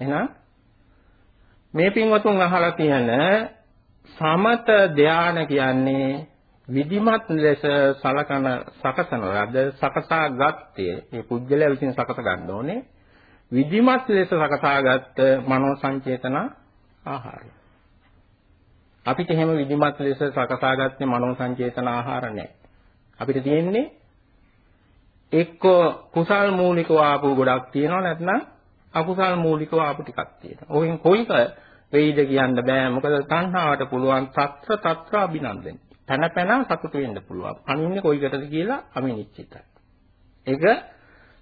එහෙනම් මේ පින්වතුන් අහලා තියෙන සමත ධානය කියන්නේ විධිමත් ලෙස සලකන සකසන ලද සකසා ගත්තේ මේ පුජ්‍යලයා විසින් සකස ගන්න ඕනේ විධිමත් ලෙස සකසාගත් මනෝ සංචේතන ආහාරය. අපිට එහෙම විධිමත් ලෙස සකසාගත්තේ මනෝ සංචේතන ආහාර නැහැ. අපිට තියෙන්නේ එක්ක කුසල් මූලිකව ආපු ගොඩක් තියෙනවා නැත්නම් අකුසල් මූලිකව ආපු ටිකක් තියෙනවා. ඔයින් කොයික වෙයිද කියන්න බෑ. මොකද තණ්හාවට පුළුවන් తත්‍ර తත්‍ර අභිනන්දනයි. පැන පැන සතුට වෙන්න පුළුවන්. අනින්නේ කොයිකටද කියලා අමිනිශ්චිතයි. ඒක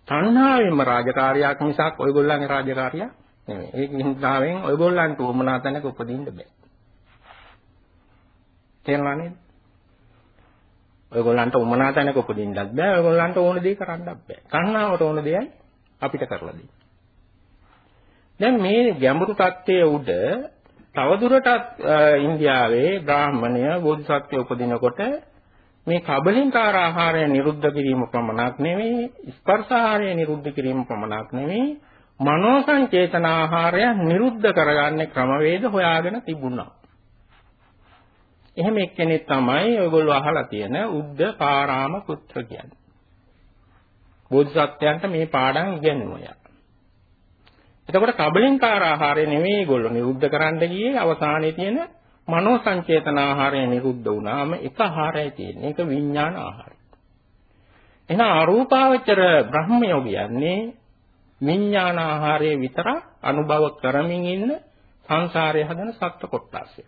තණ්හාවෙන්ම රාජකාරියක් මිසක් ඔයගොල්ලන්ගේ රාජකාරියක් නෙමෙයි. ඒක හින්දාවෙන් ඔයගොල්ලන්ට උමනා තැනක උපදින්න බෑ. තේරුණා නේද? ඔයගොල්ලන්ට උමනා තැනක උපදින්නත් බෑ. ඔයගොල්ලන්ට ඕන දේ කරන්නත් බෑ. කන්නාවට ඕන දෙයයි අපිට කරලා දෙන්නේ. දැන් මේ ගැඹුරු தත්ත්වයේ උඩ තවදුරටත් ඉන්දියාවේ බ්‍රාහ්මණය බෝධිසත්වය උපදිනකොට මේ කබලින්කාර ආහාරය නිරුද්ධ කිරීම පමණක් නෙවෙයි ස්පර්ශ ආහාරය නිරුද්ධ කිරීම පමණක් නෙවෙයි මනෝ සංචේතන ආහාරය නිරුද්ධ කරගන්න ක්‍රමවේද හොයාගෙන තිබුණා. එහෙම එක්කෙනෙක් තමයි ඔයගොල්ලෝ අහලා තියෙන උද්ද පාරාම පුත්‍ර කියන්නේ. බෝධිසත්වයන්ට මේ පාඩම් ඉගෙනුවා. එතකොට කබලින්කාර ආහාරය නෙවෙයි ඒගොල්ලෝ නිරුද්ධ කරන්න ගියේ අවසානයේ තියෙන මනෝ සංචේතන ආහාරය නිරුද්ධ වුණාම එක ආහාරයයි තියෙන්නේ. ඒක විඥාන ආහාරය. එහෙනම් අරූපාවචර බ්‍රහ්මයෝ කියන්නේ විඥාන ආහාරය විතර අනුභව කරමින් ඉන්න සංසාරයේ හදන සත්ත්ව කොටසය.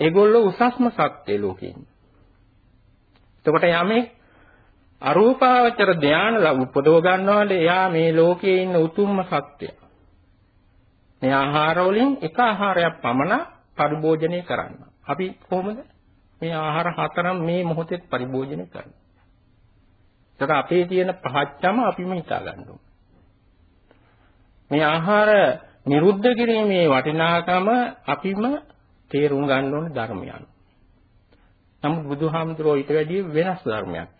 ඒගොල්ලෝ උසස්ම සත්ත්වේ ලෝකේ. එතකොට යමේ අරූපාවචර ධානය උපදව ගන්නවාද එයා මේ ලෝකයේ ඉන්න උතුම්ම සත්‍යය. මේ ආහාර වලින් එක ආහාරයක් පමණ පරිභෝජනය කරන්න. අපි කොහොමද මේ ආහාර හතරම මේ මොහොතේ පරිභෝජනය කරන්නේ? ඒකට අපේ තියෙන පහච්චම අපිම හිතා ගන්න මේ ආහාර නිරුද්ධ කිරීමේ වටිනාකම අපිම තේරුම් ගන්න ඕන ධර්මයන්. නමුත් බුදුහාමුදුරුවෝ ඊට වැඩිය වෙනස් ධර්මයක්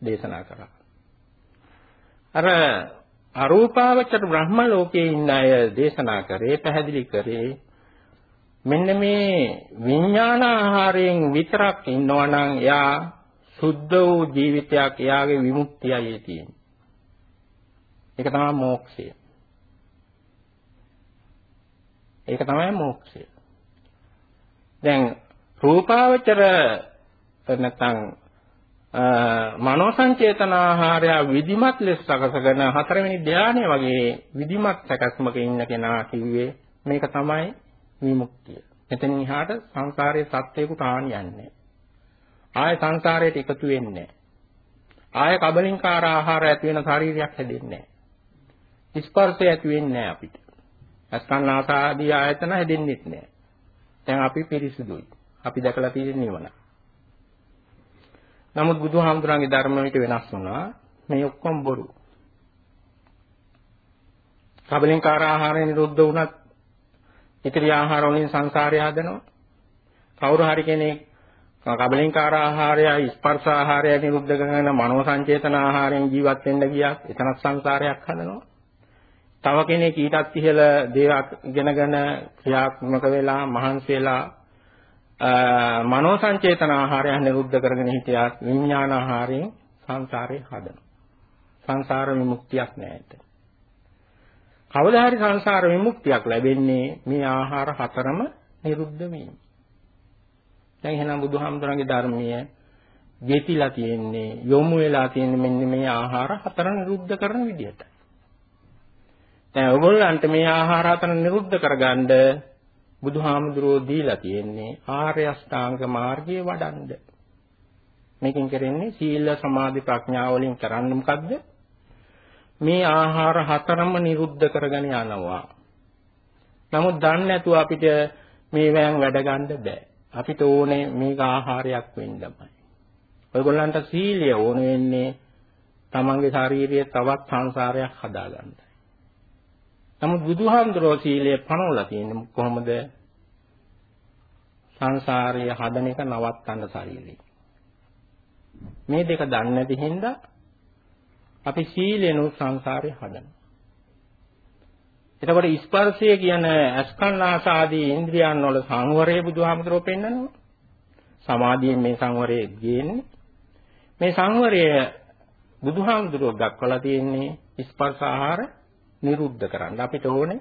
දේශනා කරා. අර අරූපාවචර බ්‍රහ්ම ලෝකයේ ඉන්න අය දේශනා කරේ පැහැදිලි කරේ මෙන්න මේ විඥාන ආහාරයෙන් විතරක් ඉන්නවා නම් එයා සුද්ධ වූ ජීවිතයක් එයාගේ විමුක්තියයි තියෙන්නේ. ඒක තමයි මෝක්ෂය. ඒක තමයි මෝක්ෂය. දැන් රූපාවචර නැත්නම් මනෝ සංචේතන ආහාරය විධිමත් ලෙස සකසගෙන හතරවෙනි ධානය වගේ විධිමත් සැකස්මක ඉන්න කෙනා කිව්වේ මේක තමයි විමුක්තිය. මෙතනින් එහාට සංසාරයේ සත්‍යයකට හානියන්නේ ආය සංසාරයට එකතු වෙන්නේ ආය කබලින්කාර ආහාර ඇති වෙන ශරීරයක් හැදෙන්නේ නැහැ. ස්පර්ශය ඇති වෙන්නේ නැහැ අපිට. අස්කන්නාසාදී ආයතන හැදෙන්නෙත් නැහැ. දැන් අපි පිරිසිදුයි. අපි දැකලා තියෙන නිවන. නමුත් බුදුහාමුදුරන්ගේ ධර්මයට වෙනස් වුණා. මේ ඔක්කොම බොරු. කබලින්කාර ආහාරය නිරුද්ධ වුණත් ඉතිරි ආහාර වලින් සංසාරය හදනවා. කවුරු හරි කෙනෙක් කබලින්කාර ආහාරය ස්පර්ශ ආහාරය නිරුද්ධ කරන මනෝ සංචේතන ආහාරයෙන් ජීවත් වෙන්න ගියත් එතනත් සංසාරයක් හදනවා. තව කෙනෙක් ඊටත් ඉහළ දේවල් ඉගෙනගෙන ක්‍රියාත්මක වෙලා මහන්සි වෙලා මනෝ සංචේතන ආහාරයන් නිරුද්ධ කරගෙන හිටියත් විඥාන ආහාරයෙන් සංසාරේ හදනවා. සංසාර විමුක්තියක් නැහැ කවදා හරි සංසාර විමුක්තියක් ලැබෙන්නේ මේ ආහාර හතරම නිරුද්ධ වීම. දැන් එහෙනම් බුදුහාමුදුරන්ගේ ධර්මයේ ගෙතිලා තියෙන්නේ යොමු වෙලා තියෙන්නේ මෙන්න මේ ආහාර හතර නිරුද්ධ කරන විදිහට. දැන් ඔයගොල්ලන්ට මේ ආහාර හතර නිරුද්ධ කරගන්න බුදුහාමුදුරෝ දීලා තියෙන්නේ ආර්ය අෂ්ටාංග මාර්ගයේ වඩන්ඩ. මේකෙන් කරන්නේ සීල සමාධි ප්‍රඥා වලින් කරන්නේ මොකද්ද? මේ ආහාර හතරම නිරුද්ධ කරගෙන යනවා. නමුත් දන්නේ නැතුව අපිට මේවෙන් වැඩ ගන්න බෑ. අපිට ඕනේ මේක ආහාරයක් වෙන්නමයි. ඔයගොල්ලන්ට සීලය ඕන වෙන්නේ තමන්ගේ ශාරීරිය තවත් සංසාරයක් හදාගන්නයි. නමුත් බුදුහාමුදුරෝ සීලය පනවලා තියෙන්නේ කොහොමද? සංසාරය හදන එක නවත්තන්න ශරීරය. මේ දෙක දන්නේ නැති හින්දා අපි සීලෙනු සංසාරේ හදනවා. එතකොට ස්පර්ශය කියන අස්කන්නාස ආදී ඉන්ද්‍රියන් වල සංවරය බුදුහාමුදුරුවෝ පෙන්නනවා. සමාධියෙන් මේ සංවරය ගේන්නේ. මේ සංවරය බුදුහාමුදුරුවෝ දක්වලා තියෙන්නේ ස්පර්ශ ආහාර නිරුද්ධ කරන්න. අපිට ඕනේ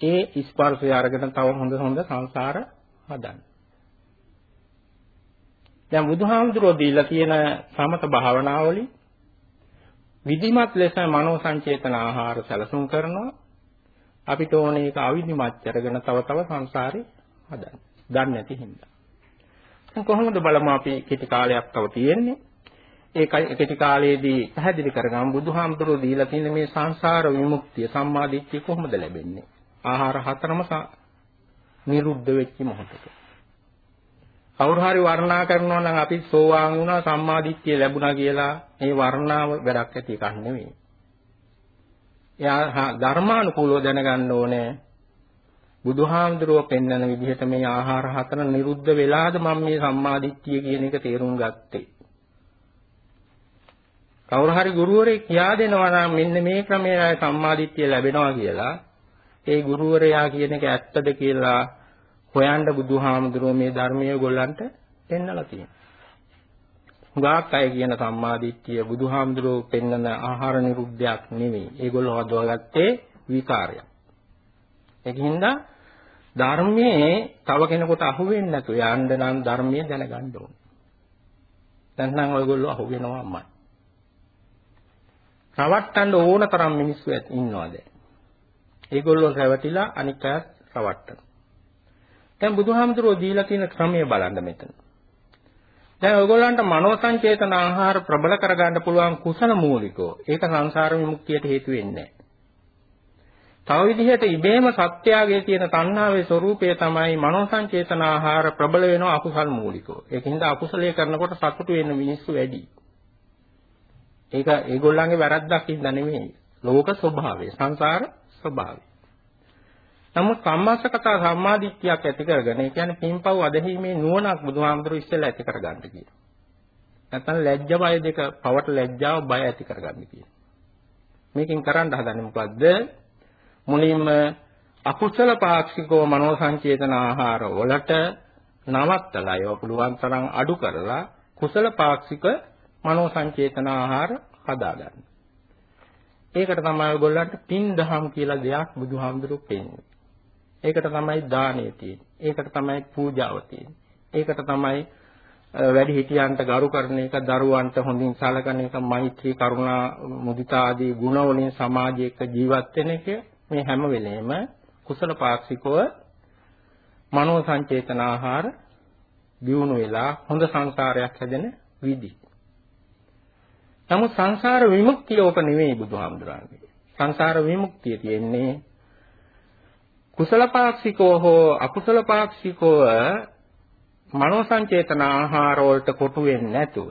ඒ ස්පර්ශය අරගෙන තව හොඳ හොඳ සංසාර හදන්න. දැන් බුදුහාමුදුරුවෝ දීලා තියෙන සමත භාවනාවලින් විධිමත් ලෙස මනෝ සංචේතන ආහාර සැලසුම් කරනවා අපිට ඕනේ ඒක අවිධිමත් කරගෙන තව තව සංසාරේ හදන්න. දන්නේ නැති හින්දා. දැන් කොහොමද බලමු අපි කෙටි කාලයක් තව තියෙන්නේ. ඒ කෙටි කාලයේදී පැහැදිලි කරගමු බුදුහාමුදුරුවෝ දීලා තියෙන මේ සංසාර විමුක්තිය සම්මාදිට්ඨිය කොහොමද ලැබෙන්නේ? ආහාර හතරම නිරුද්ධ වෙච්ච මොහොතක. කවුරු හරි වර්ණනා කරනවා නම් අපි සෝවාන් වුණා සම්මාදිට්ඨිය ලැබුණා කියලා මේ වර්ණාව වැඩක් ඇති එකක් නෙවෙයි. එයා ධර්මානුකූලව දැනගන්න ඕනේ බුදුහාමුදුරුව පෙන්වන විදිහට මේ ආහාර හතර නිරුද්ධ වෙලාද මම මේ සම්මාදිට්ඨිය කියන එක තේරුම් ගත්තේ. කවුරු හරි ගුරුවරයෙක් කියා දෙනවා නම් මෙන්න මේ ක්‍රමයයි සම්මාදිට්ඨිය ලැබෙනවා කියලා ඒ ගුරුවරයා කියන එක ඇත්තද කියලා හොයන්න බුදුහාමුදුරුව මේ ධර්මයේ ගොල්ලන්ට පෙන්නලා තියෙනවා. හුඟක් අය කියන සම්මාදිට්ඨිය බුදුහාමුදුරුව පෙන්නන ආහාර නිරුද්ධයක් නෙවෙයි. ඒගොල්ලෝ හදවගත්තේ විකාරයක්. ඒකින්ද ධර්මයේ තව කෙනෙකුට අහු වෙන්නේ නැතු යන්න නම් ධර්මයේ දැනගන්න ඕනේ. දැන් නම් ඔයගොල්ලෝ අහු වෙනවාමයි. රවට්ටන්න ඕන තරම් මිනිස්සු ඉන්නවා දැන්. ඒගොල්ලෝ රැවටිලා අනික් අයත් රවට්ටන. දැන් බුදුහාමුදුරුවෝ දීලා තියෙන ක්‍රමය බලන්න මෙතන. දැන් ඔයගොල්ලන්ට මනෝ සංචේතන ආහාර ප්‍රබල කරගන්න පුළුවන් කුසල මූලිකෝ. ඒක සංසාර විමුක්තියට හේතු වෙන්නේ තව විදිහට ඉබේම සත්‍යාගයේ තියෙන තණ්හාවේ ස්වરૂපය තමයි මනෝ සංචේතන ආහාර ප්‍රබල වෙනවා අකුසල් මූලිකෝ. ඒකින්ද අකුසලයේ කරනකොට සතුටු වෙන මිනිස්සු වැඩි. ඒක ඒගොල්ලන්ගේ වැරද්දක් ඉඳ නෙමෙයි. ලෝක ස්වභාවය, සංසාර ස්වභාවය. නමුත් සම්මාසකතා සම්මාදිට්ඨියක් ඇති කරගෙන ඒ කියන්නේ පින්පව් අධහිමේ නුවණක් බුදුහාමුදුරු ඉස්සෙල්ලා ඇති කරගන්න කියනවා. නැත්නම් ලැජ්ජ බය දෙක පවට ලැජ්ජාව බය ඇති කරගන්න කියනවා. මේකෙන් කරන්න හදන්නේ මොකද්ද? මුලින්ම අකුසල පාක්ෂිකව මනෝ සංචේතන ආහාර වලට නවත්තලා ඒව පුළුවන් තරම් අඩු කරලා කුසල පාක්ෂික මනෝ සංචේතන ආහාර හදාගන්න. ඒකට තමයි ඔයගොල්ලන්ට පින් දහම් කියලා දෙයක් බුදුහාමුදුරුවෝ පෙන්වන්නේ. ඒකට තමයි දානය තියෙන්නේ. ඒකට තමයි පූජාව තියෙන්නේ. ඒකට තමයි වැඩි හිටියන්ට ගරු කරන එක, දරුවන්ට හොඳින් සලකන එක, මෛත්‍රී, කරුණා, මුදිතා ආදී ගුණ වලින් සමාජයක ජීවත් වෙන එක මේ හැම වෙලේම කුසල පාක්ෂිකව මනෝ සංචේතන ආහාර දියුණු වෙලා හොඳ සංසාරයක් හැදෙන විදි. නමුත් සංසාර විමුක්තිය ඕක නෙවෙයි බුදුහාමුදුරන්ගේ. සංසාර විමුක්තිය තියෙන්නේ කුසල පාක්ෂිකෝ හෝ අකුසල පාක්ෂිකෝ මනෝ සංචේතන ආහාර වලට කොටු වෙන්නේ නැතුව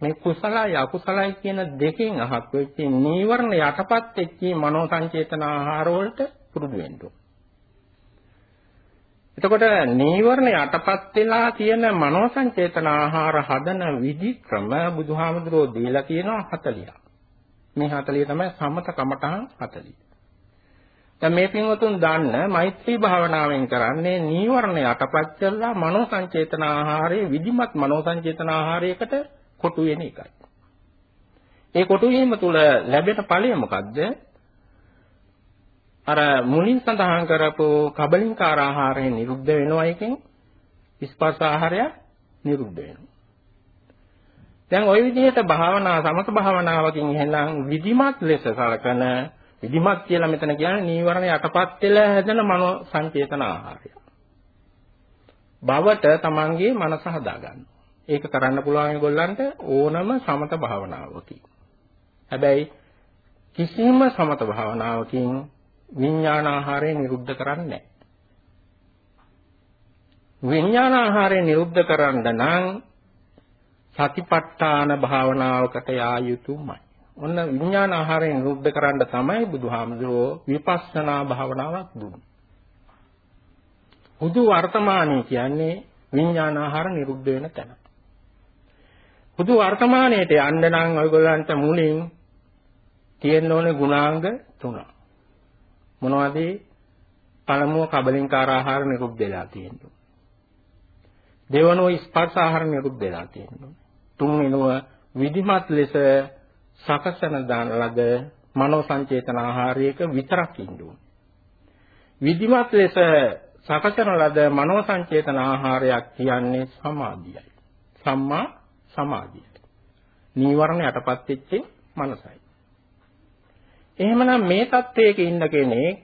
මේ කුසලයි අකුසලයි කියන දෙකෙන් අහක් වෙච්ච නීවරණ යටපත් වෙච්ච මනෝ සංචේතන ආහාර වලට පුරුදු වෙන්න එතකොට නීවරණ යටපත් වෙලා තියෙන මනෝ සංචේතන ආහාර හදන විදි ක්‍රම බුදුහාමුදුරෝ දීලා තියෙනවා 40ක්. මේ 40 තමයි සමත කමඨහන් 40. දැන් මේ පින්වතුන් දන්න මෛත්‍රී භාවනාවෙන් කරන්නේ නීවරණ යටපත් කරලා මනෝ සංචේතන ආහාරයේ විධිමත් මනෝ සංචේතන ආහාරයකට කොටු වෙන එකයි. ඒ කොටු වීම තුළ ලැබෙන ඵලය මොකද්ද? අර මුලින් සඳහන් කරපු කබලින්කාර ආහාරය නිරුද්ධ වෙනවා එකෙන් ස්පර්ශ ආහාරය නිරුද්ධ වෙනවා. දැන් ওই විදිහට භාවනා සමත භාවනාවකින් එහෙනම් විධිමත් ලෙස සලකන විධිමත් කියලා මෙතන කියන්නේ නීවරණ යටපත් වෙලා හැදෙන මනෝ සංචේතන ආහාරය. බවට තමන්ගේ මනස හදාගන්න. ඒක කරන්න පුළුවන් ඒගොල්ලන්ට ඕනම සමත භාවනාවකින්. හැබැයි කිසිම සමත භාවනාවකින් විඥාන ආහාරය නිරුද්ධ කරන්නේ නැහැ. විඥාන ආහාරය නිරුද්ධ කරන්න නම් සතිපට්ඨාන භාවනාවකට යා යුතුමයි. ඔන්න විඥාන ආහාරය නිරුද්ධ කරන්න තමයි බුදුහාමුදුරෝ විපස්සනා භාවනාවක් දුන්නේ. හුදු වර්තමානයේ කියන්නේ විඥාන ආහාර නිරුද්ධ වෙන තැන. හුදු වර්තමානයේට යන්න නම් ඔයගොල්ලන්ට මුලින් තියෙන්න ඕනේ ගුණාංග තුනක්. මොනවද? පළමුව කබලින්කාර ආහාර නිරුද්ධ වෙලා තියෙනවා. දෙවනුව ස්පර්ශ ආහාර නිරුද්ධ වෙලා තියෙනවා. තුන්වෙනුව විධිමත් ලෙස සකසන දාන ලද මනෝ සංචේතන ආහාරයක විතරක් ඉන්න ඕනේ. විධිමත් ලෙස සකසන ලද මනෝ සංචේතන ආහාරයක් කියන්නේ සමාධියයි. සම්මා සමාධියයි. නීවරණ යටපත් වෙච්ච මනසයි. එහෙමනම් මේ தത്വයක ඉන්න කෙනෙක්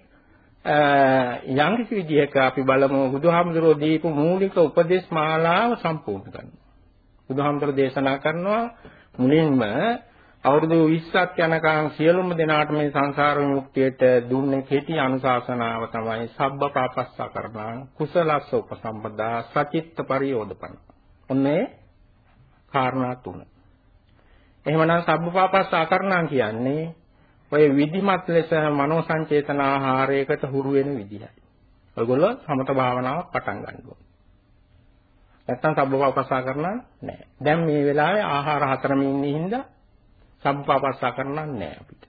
යම් කිසි විදිහක අපි බලමු බුදුහාමුදුරෝ දීපු මූලික උපදේශ මාලාව සම්පූර්ණ කරනවා. බුදුහාමුදුරෝ දේශනා කරනවා මුලින්ම අවුරුදු 20ක් යනකම් සියලුම දෙනාට මේ සංසාර විමුක්තියට දුන්නේ කෙටි අනුශාසනාව තමයි සබ්බ පාපස්සා කරණං කුසලස්ස උපසම්පදා සචිත්ත පරියෝධපන. ඔන්නේ කාරණා තුන. එහෙමනම් සබ්බ පාපස්සා කරණං කියන්නේ ඔය විධිමත් ලෙස මනෝ සංචේතන ආහාරයකට හුරු වෙන විදිහයි. ඔයගොල්ලෝ සමත භාවනාවක් පටන් ගන්න ඕනේ. නැත්තම් සබ්බපාපස්සා කරන්න නැහැ. දැන් මේ වෙලාවේ ආහාර හතරම ඉන්නේ හින්දා සබ්බපාපස්සා කරන්න නැහැ අපිට.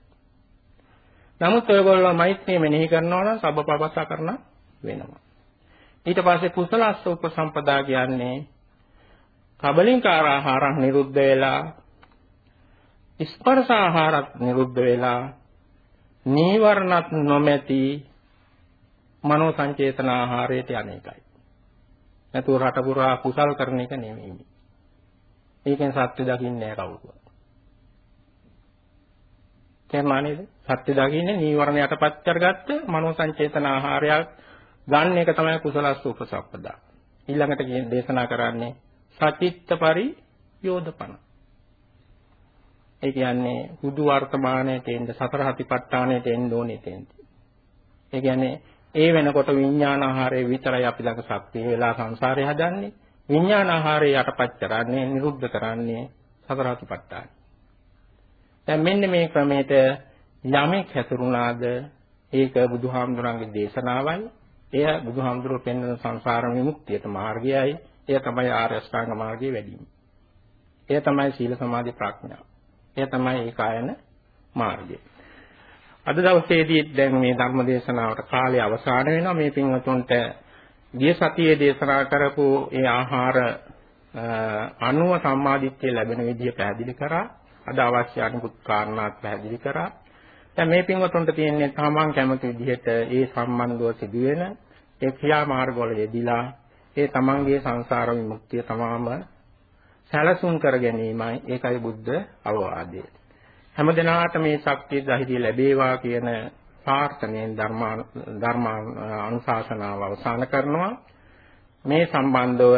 නමුත් ඔයගොල්ලෝ මෛත්‍රිය මෙනෙහි කරනවා නම් සබ්බපාපස්සා කරන්න වෙනවා. ඊට පස්සේ කුසලස්ස උපසම්පදා කියන්නේ කබලින්කාර ආහාරක් නිරුද්ධ වෙලා ස්පර්ශ ආහාරත් නිරුද්ධ වෙලා නීවරණත් නොමැති මනෝ සංචේතන ආහාරයට අනේකයි. නැතුව රට පුරා කුසල් කරන එක නෙමෙයි. ඒකෙන් සත්‍ය දකින්නේ නැහැ කවුරුවත්. තේරුණා නේද? සත්‍ය දකින්නේ නීවරණ යටපත් කරගත්ත මනෝ සංචේතන ආහාරයක් ගන්න එක තමයි කුසලස්ස උපසප්පදා. ඊළඟට දේශනා කරන්නේ සචිත්ත පරියෝධපන. ඒ කියන්නේ හුදු වර්තමානයේ එන්න සතර හතිපට්ඨානයට එන්න ඕනේ තෙන්ති. ඒ කියන්නේ ඒ වෙනකොට විඥානාහාරය විතරයි අපි ළඟ ශක්තිය වෙලා සංසාරය හදන්නේ. විඥානාහාරය යටපත් කරන්නේ නිරුද්ධ කරන්නේ සතර හතිපට්ඨාන. දැන් මෙන්න මේ ක්‍රමයට යමෙක් හැසිරුණාද ඒක බුදුහාමුදුරන්ගේ දේශනාවයි. එය බුදුහාමුදුරුවෝ පෙන්වන සංසාර විමුක්තියට මාර්ගයයි. එය තමයි ආර්ය අෂ්ටාංග මාර්ගයේ වැඩිම. එය තමයි සීල සමාධි ප්‍රඥා. එය තමයි ඒකායන මාර්ගය. අද දවසේදී දැන් මේ ධර්ම දේශනාවට කාලය අවසන් වෙනවා. මේ පින්වතුන්ට ගිය සතියේ දේශනා කරපු ඒ ආහාර අනුව සම්මාදිට්ඨිය ලැබෙන විදිය පැහැදිලි කරා. අද අවශ්‍ය අනිකුත් කාරණාත් පැහැදිලි කරා. දැන් මේ පින්වතුන්ට තියෙන්නේ තමන් කැමති විදිහට ඒ සම්බන්ධව සිදුවෙන ඒ ක්‍රියා මාර්ගවල යෙදিলা ඒ තමන්ගේ සංසාර විමුක්තිය තමාම සැලසුම් කර ගැනීමයි ඒකයි බුද්ධ අවවාදය හැම දිනාට මේ ශක්තිය ධෛර්යය ලැබේවා කියන ප්‍රාර්ථනාවෙන් ධර්ම ධර්ම අනුශාසනාව අවසන් කරනවා මේ සම්බන්ධව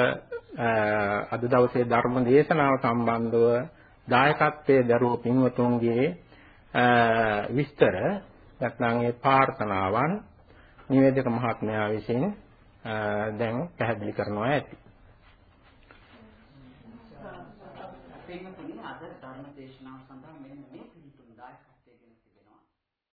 අද දවසේ ධර්ම දේශනාව සම්බන්ධව දායකත්වයේ දරුව පින්වතුන්ගේ විස්තර නැත්නම් ඒ ප්‍රාර්ථනාවන් නිවේදක මහත්මයා විසින් දැන් පැහැදිලි කරනවා ඇති. පින්වතුනි අද ධර්ම දේශනාව